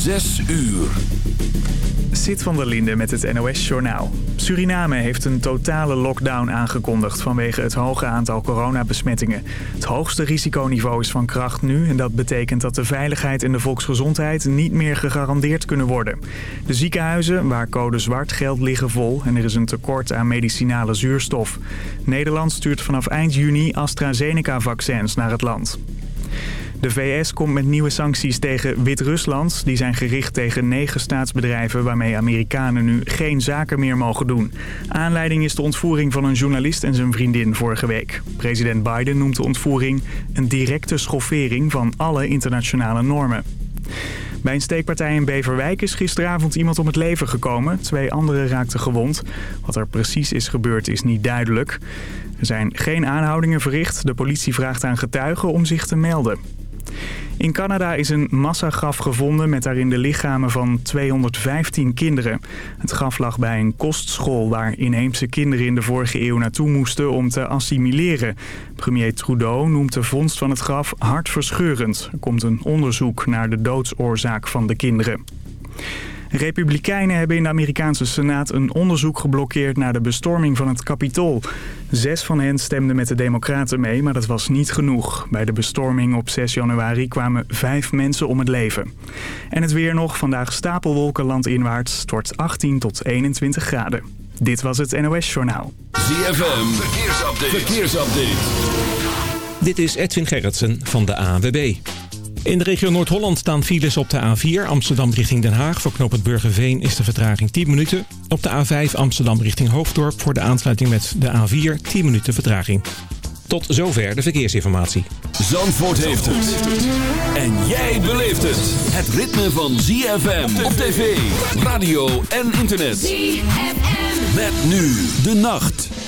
Zes uur. Zit van der Linde met het NOS-journaal. Suriname heeft een totale lockdown aangekondigd vanwege het hoge aantal coronabesmettingen. Het hoogste risiconiveau is van kracht nu en dat betekent dat de veiligheid en de volksgezondheid niet meer gegarandeerd kunnen worden. De ziekenhuizen waar code zwart geldt liggen vol en er is een tekort aan medicinale zuurstof. Nederland stuurt vanaf eind juni AstraZeneca-vaccins naar het land. De VS komt met nieuwe sancties tegen Wit-Rusland. Die zijn gericht tegen negen staatsbedrijven waarmee Amerikanen nu geen zaken meer mogen doen. Aanleiding is de ontvoering van een journalist en zijn vriendin vorige week. President Biden noemt de ontvoering een directe schoffering van alle internationale normen. Bij een steekpartij in Beverwijk is gisteravond iemand om het leven gekomen. Twee anderen raakten gewond. Wat er precies is gebeurd is niet duidelijk. Er zijn geen aanhoudingen verricht. De politie vraagt aan getuigen om zich te melden. In Canada is een massagraf gevonden met daarin de lichamen van 215 kinderen. Het graf lag bij een kostschool waar inheemse kinderen in de vorige eeuw naartoe moesten om te assimileren. Premier Trudeau noemt de vondst van het graf hartverscheurend. Er komt een onderzoek naar de doodsoorzaak van de kinderen. Republikeinen hebben in de Amerikaanse Senaat een onderzoek geblokkeerd naar de bestorming van het Capitool. Zes van hen stemden met de Democraten mee, maar dat was niet genoeg. Bij de bestorming op 6 januari kwamen vijf mensen om het leven. En het weer nog, vandaag stapelwolken landinwaarts, tot 18 tot 21 graden. Dit was het NOS Journaal. ZFM, verkeersupdate. verkeersupdate. Dit is Edwin Gerritsen van de ANWB. In de regio Noord-Holland staan files op de A4 Amsterdam richting Den Haag. Voor knooppunt Burgerveen is de vertraging 10 minuten. Op de A5 Amsterdam richting Hoofddorp voor de aansluiting met de A4 10 minuten vertraging. Tot zover de verkeersinformatie. Zandvoort heeft het. En jij beleeft het. Het ritme van ZFM op tv, radio en internet. ZFM. Met nu de nacht.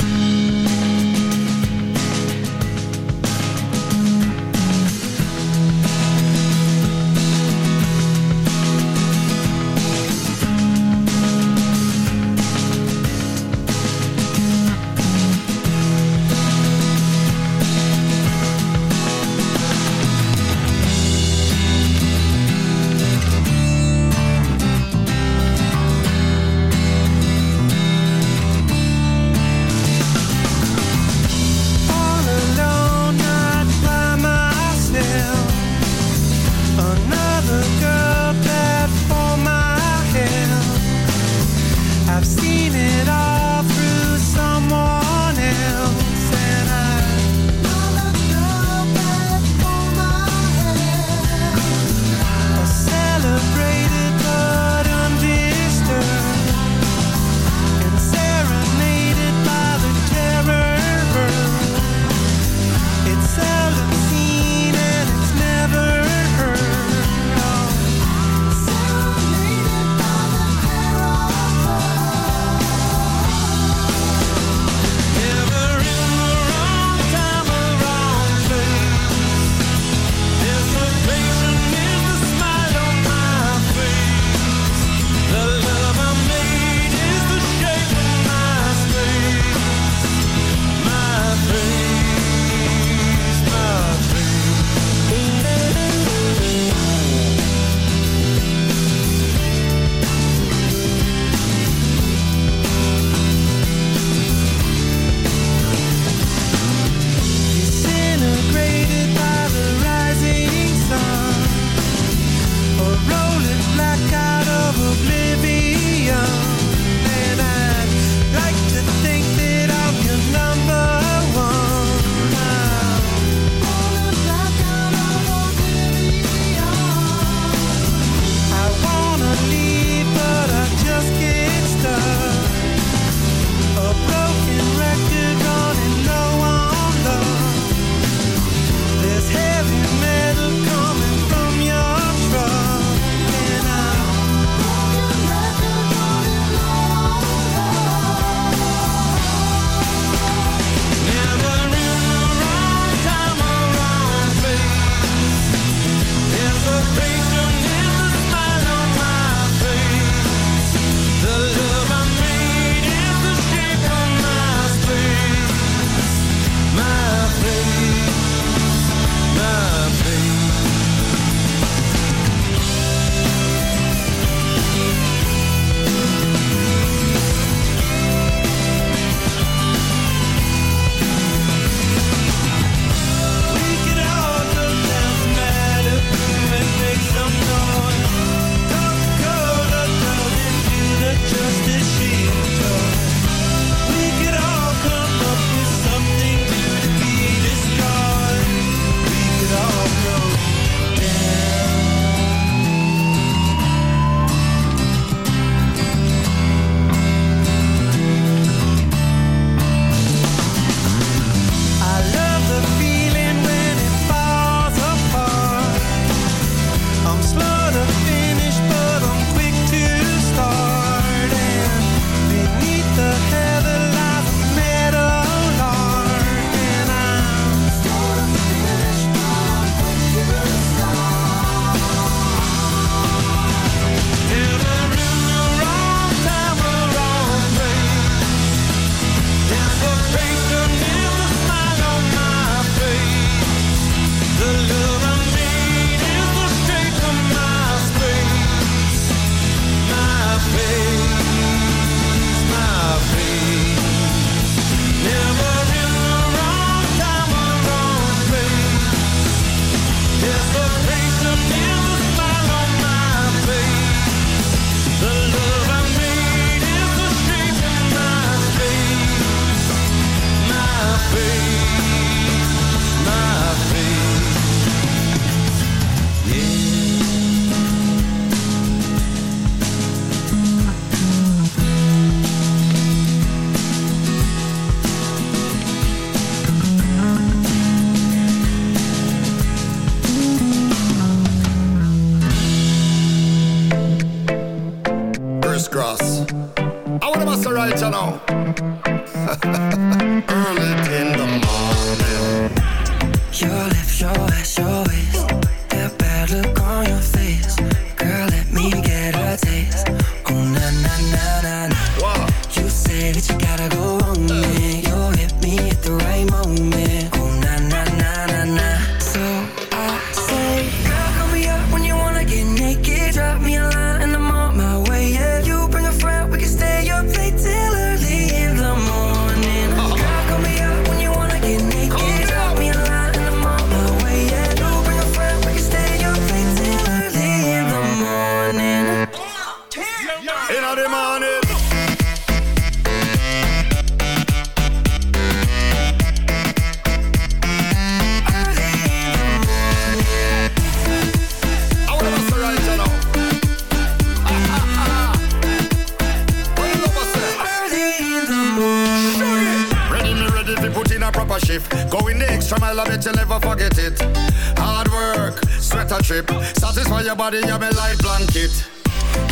body, you're light blanket.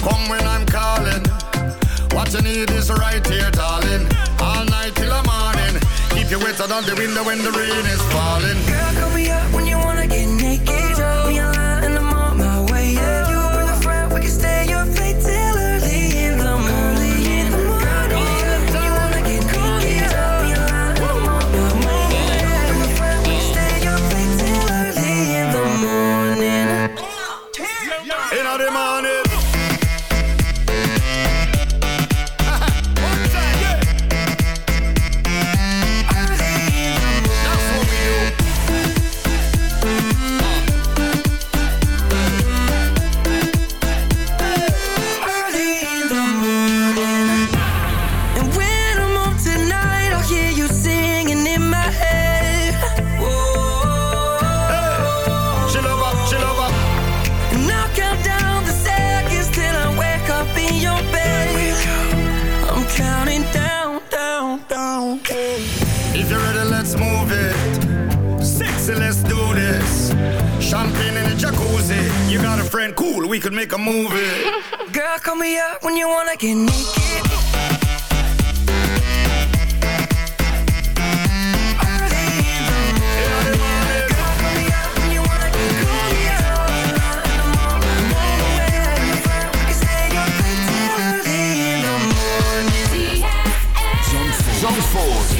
Come when I'm calling. What you need is right here, darling. All night till the morning. Keep you wetter than the window when the rain is falling. Girl, move it. Sexy, let's do this. Champagne in a jacuzzi. You got a friend, cool, we could make a movie. Girl, call me up when you wanna get naked. Zandvoort.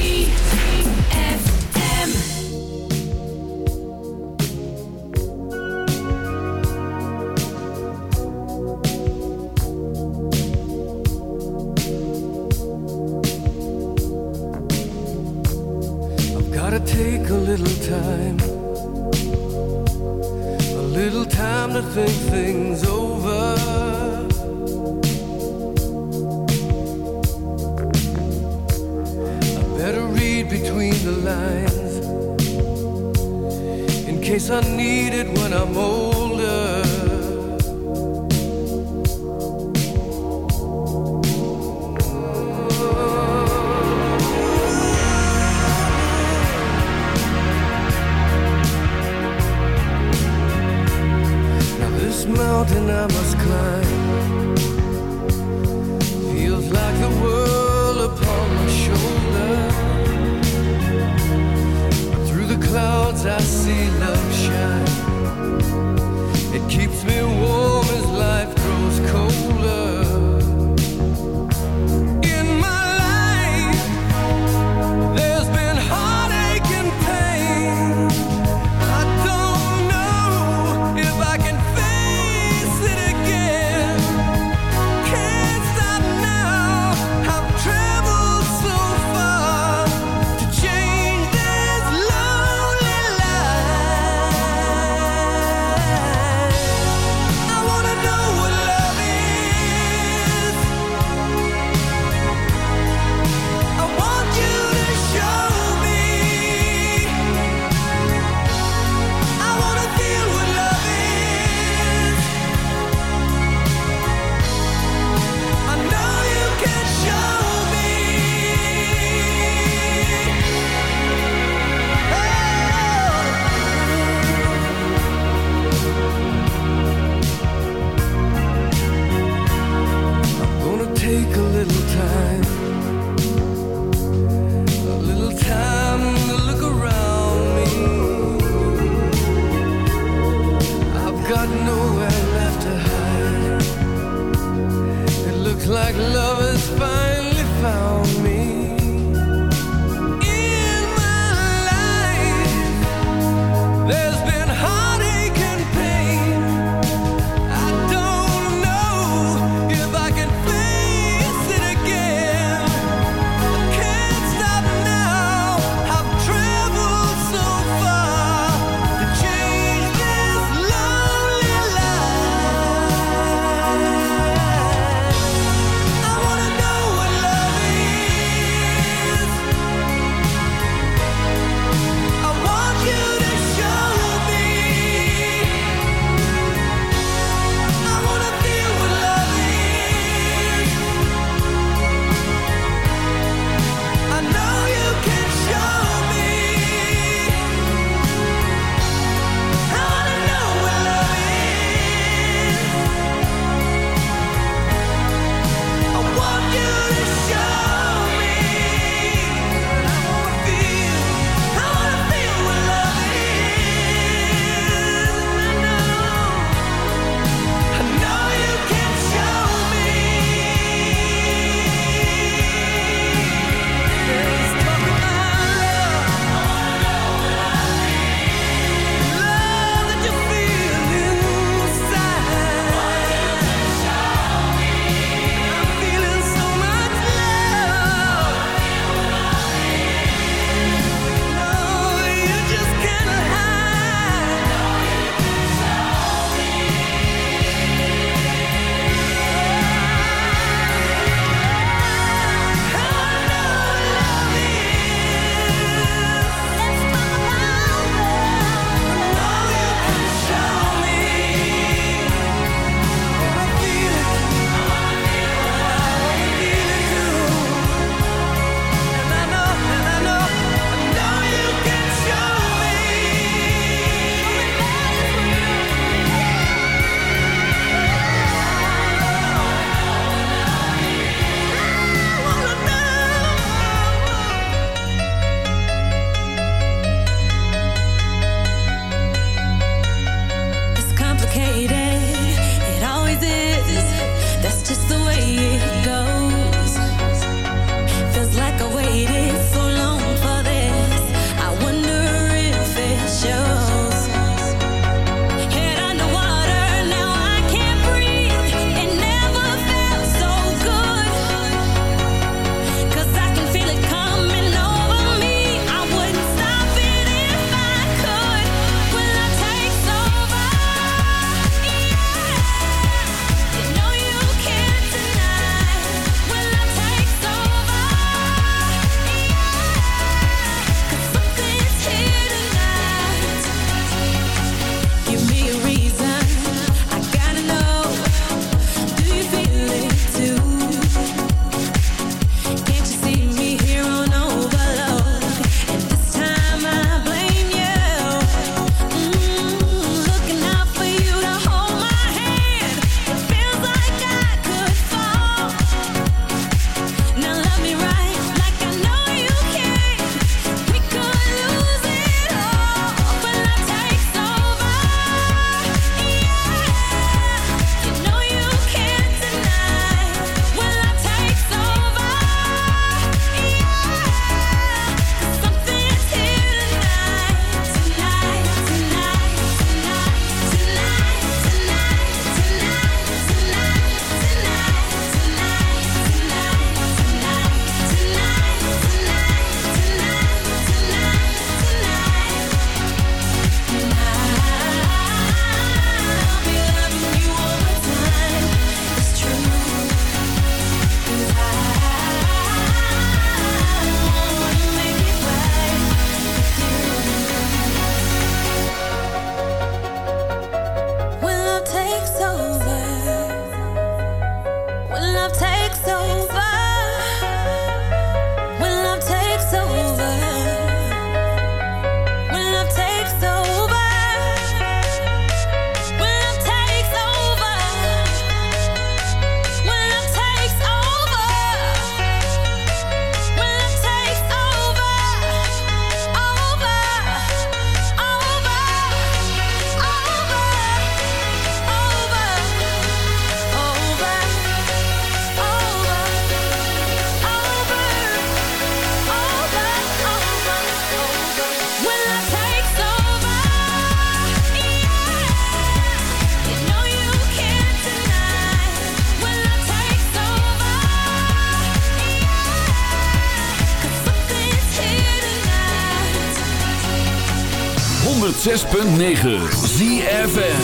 106.9 ZFM.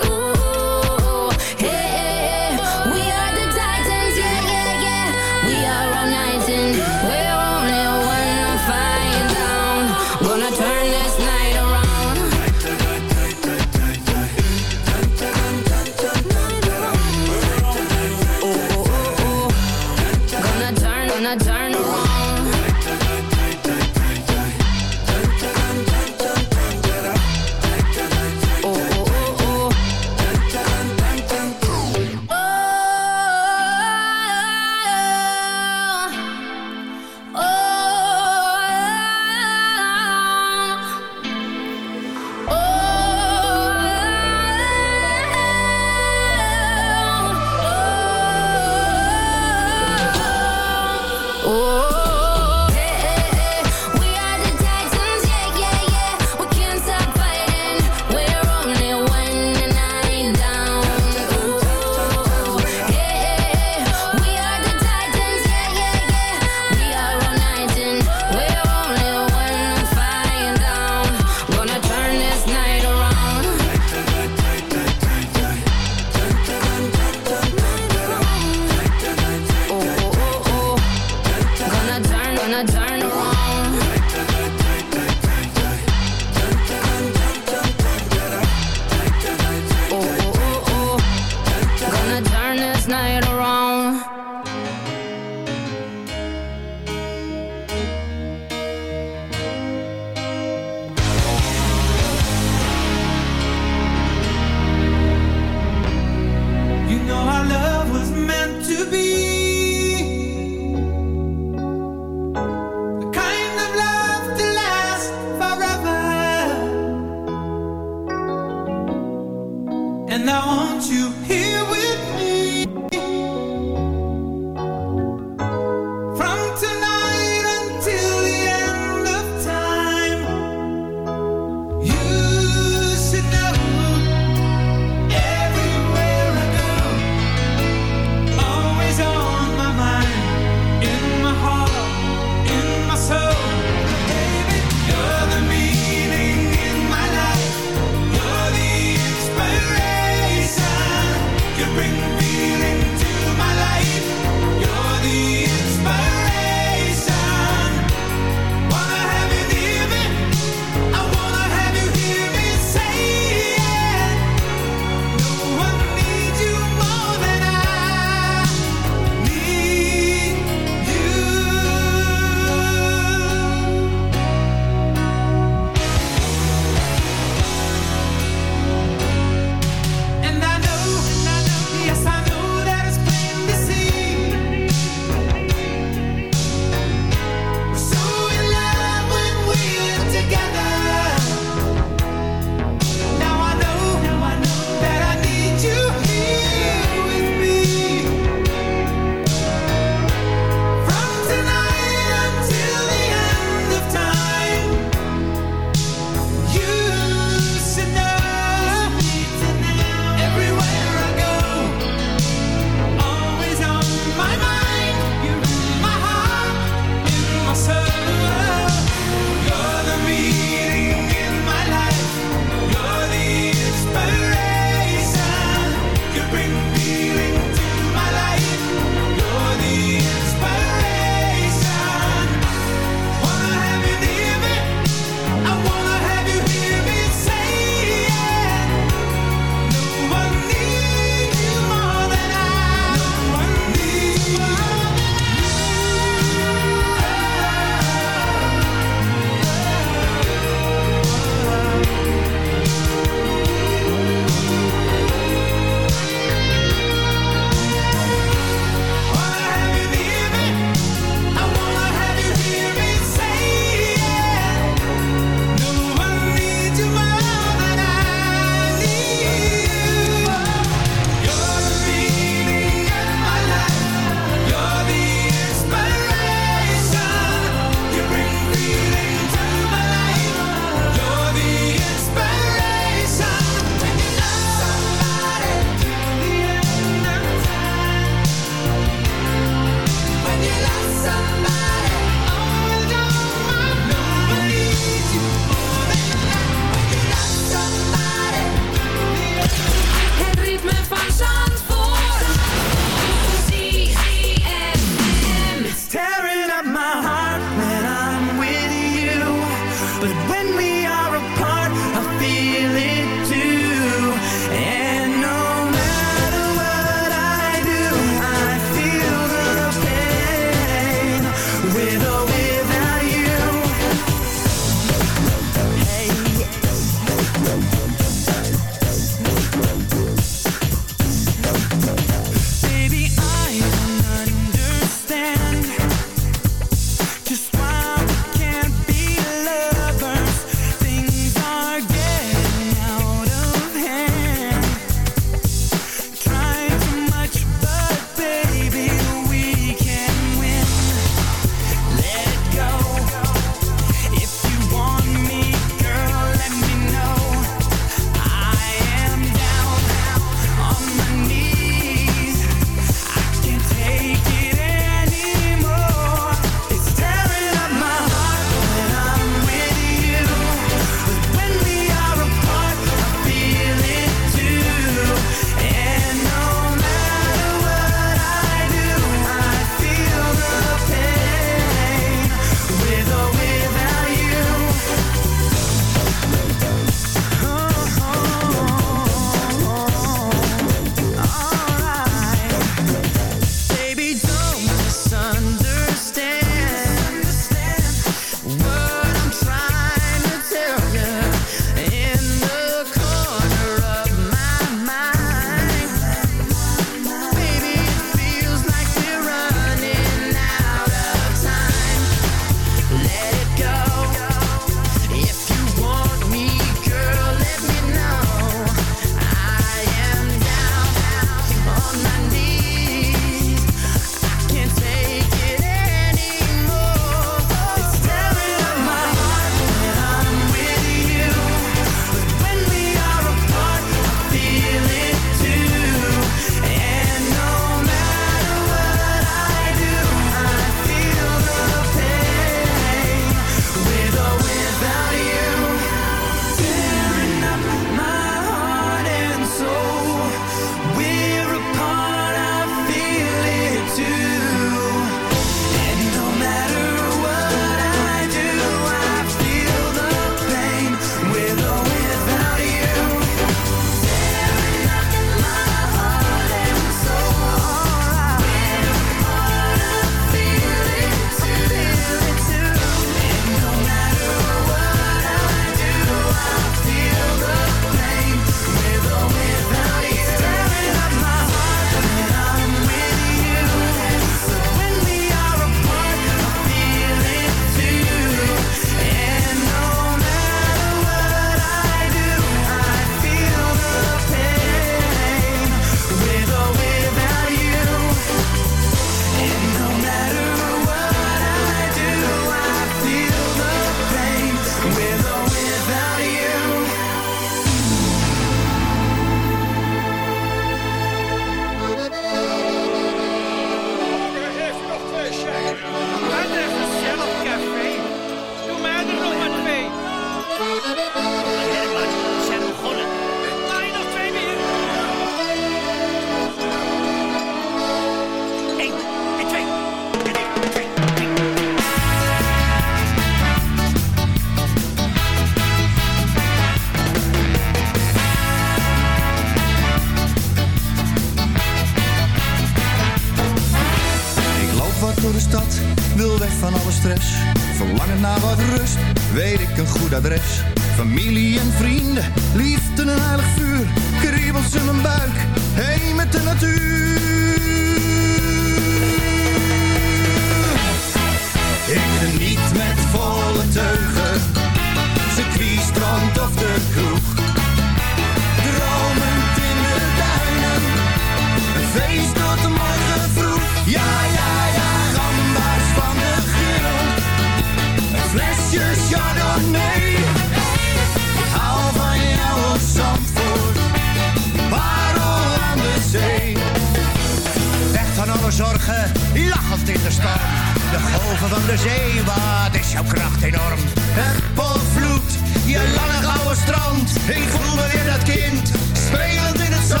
Ik voel me weer dat kind spelend in het zand.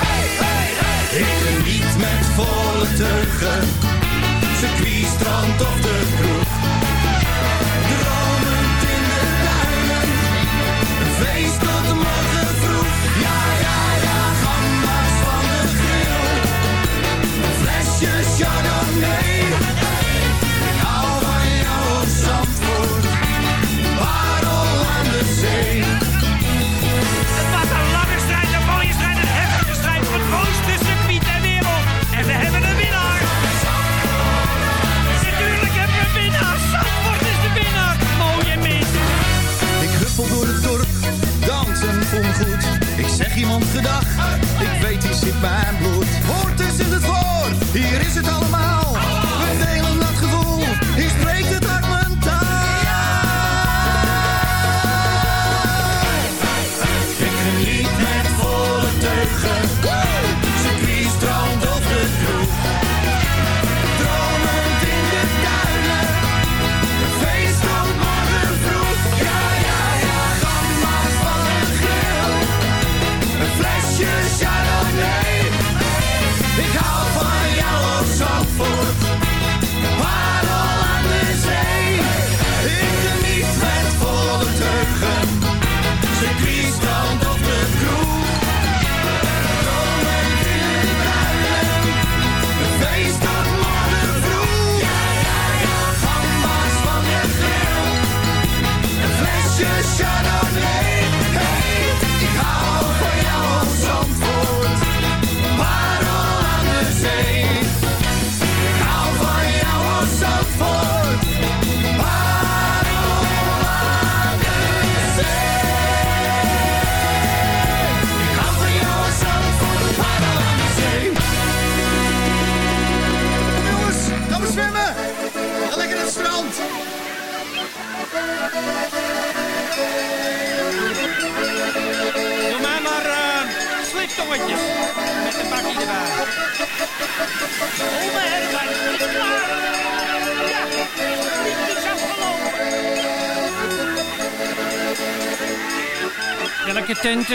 Hey, hey, hey. Ik geniet met volle teugen It's het allemaal?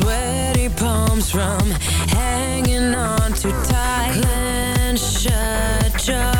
Sweaty palms from hanging on too tight. Clench shut jaw.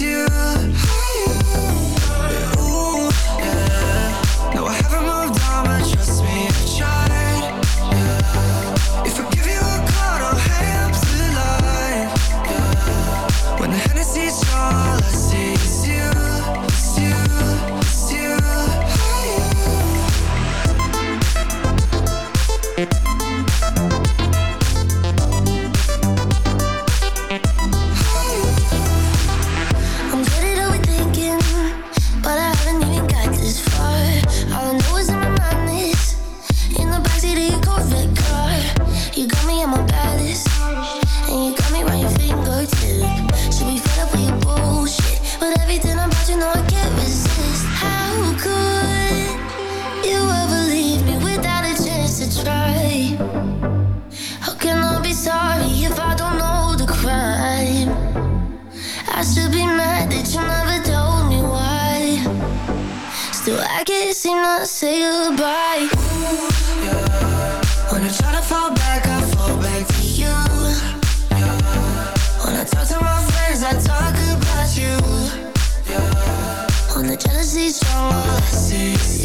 you. Ooh, yeah. No, say goodbye Ooh, yeah. When I try to fall back, I fall back to you yeah. When I talk to my friends, I talk about you yeah. When the jealousy's strong, all I see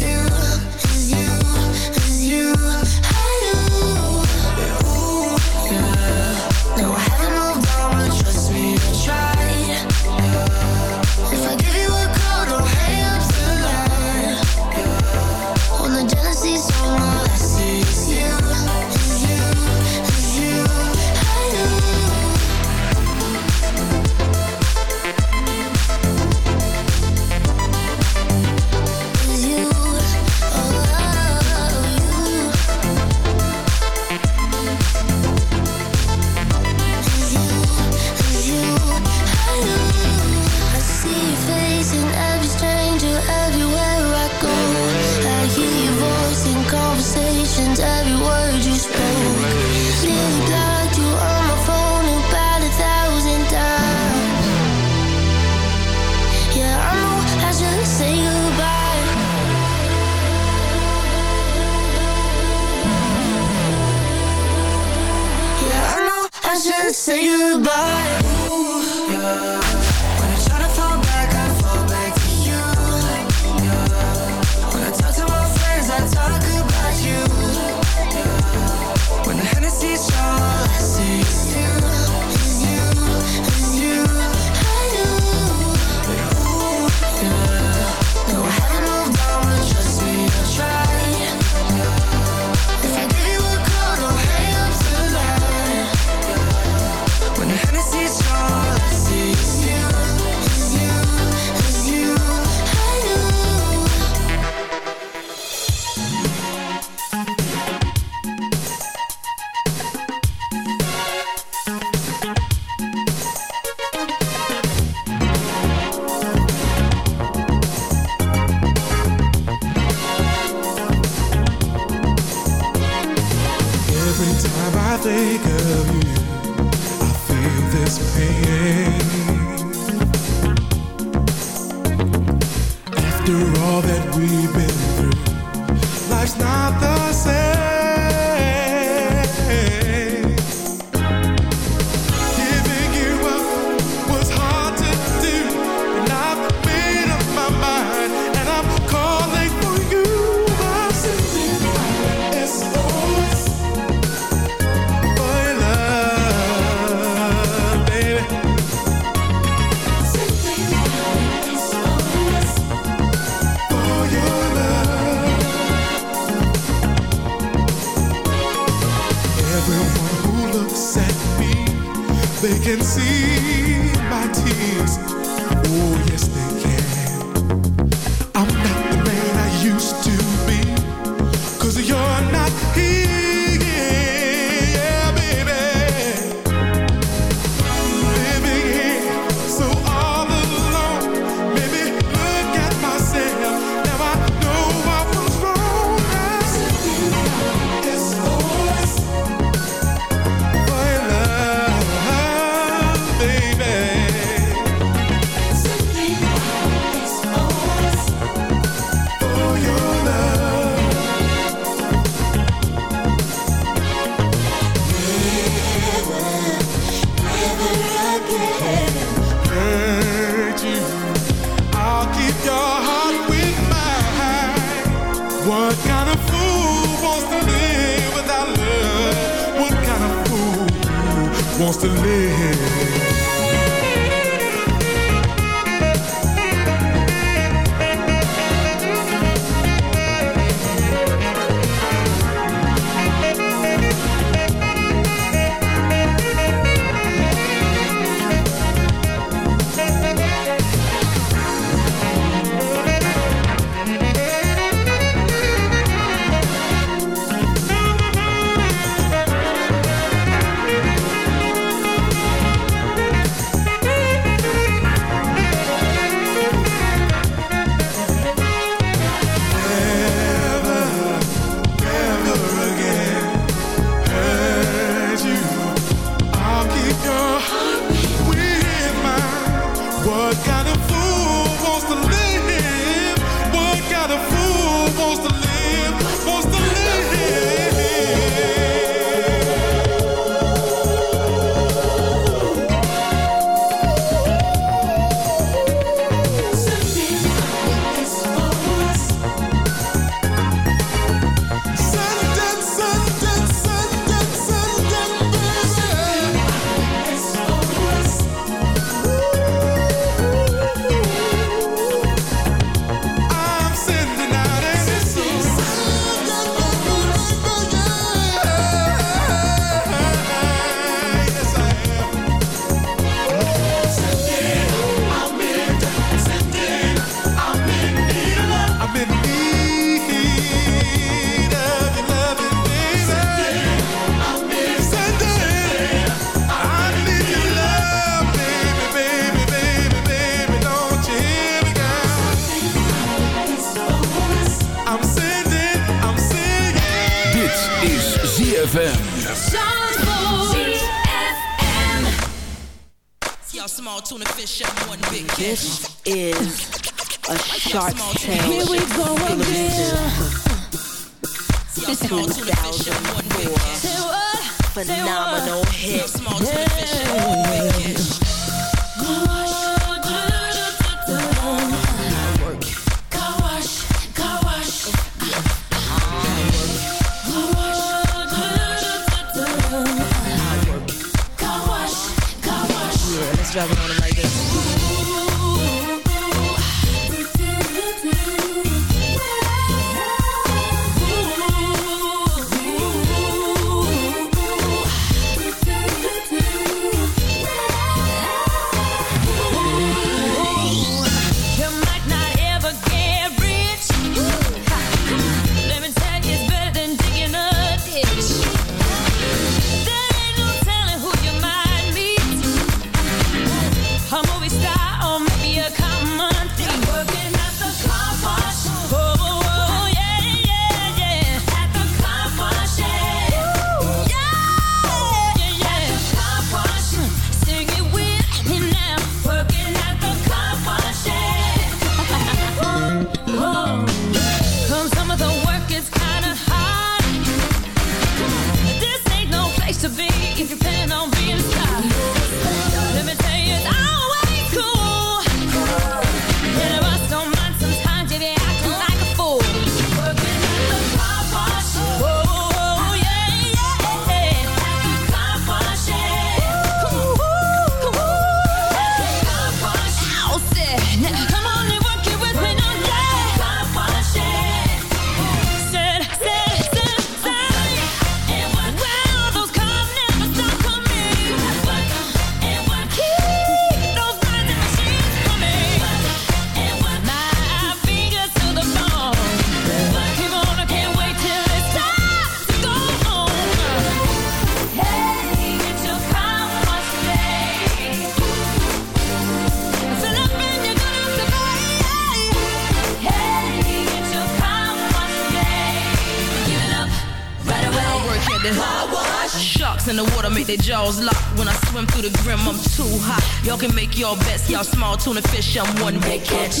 tuna fish, I'm one big catch.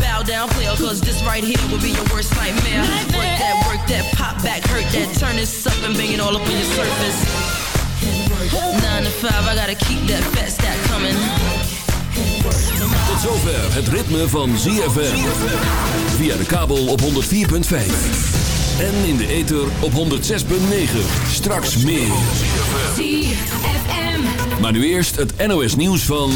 Bow down, player, cause this right here will be your worst nightmare. Work that, work that, pop back, hurt that, turn this up and bang it all up on your surface. Nine to five, I gotta keep that fat stack coming. Tot zover het ritme van ZFM. Via de kabel op 104.5. En in de ether op 106.9. Straks meer. ZFM. Maar nu eerst het NOS nieuws van...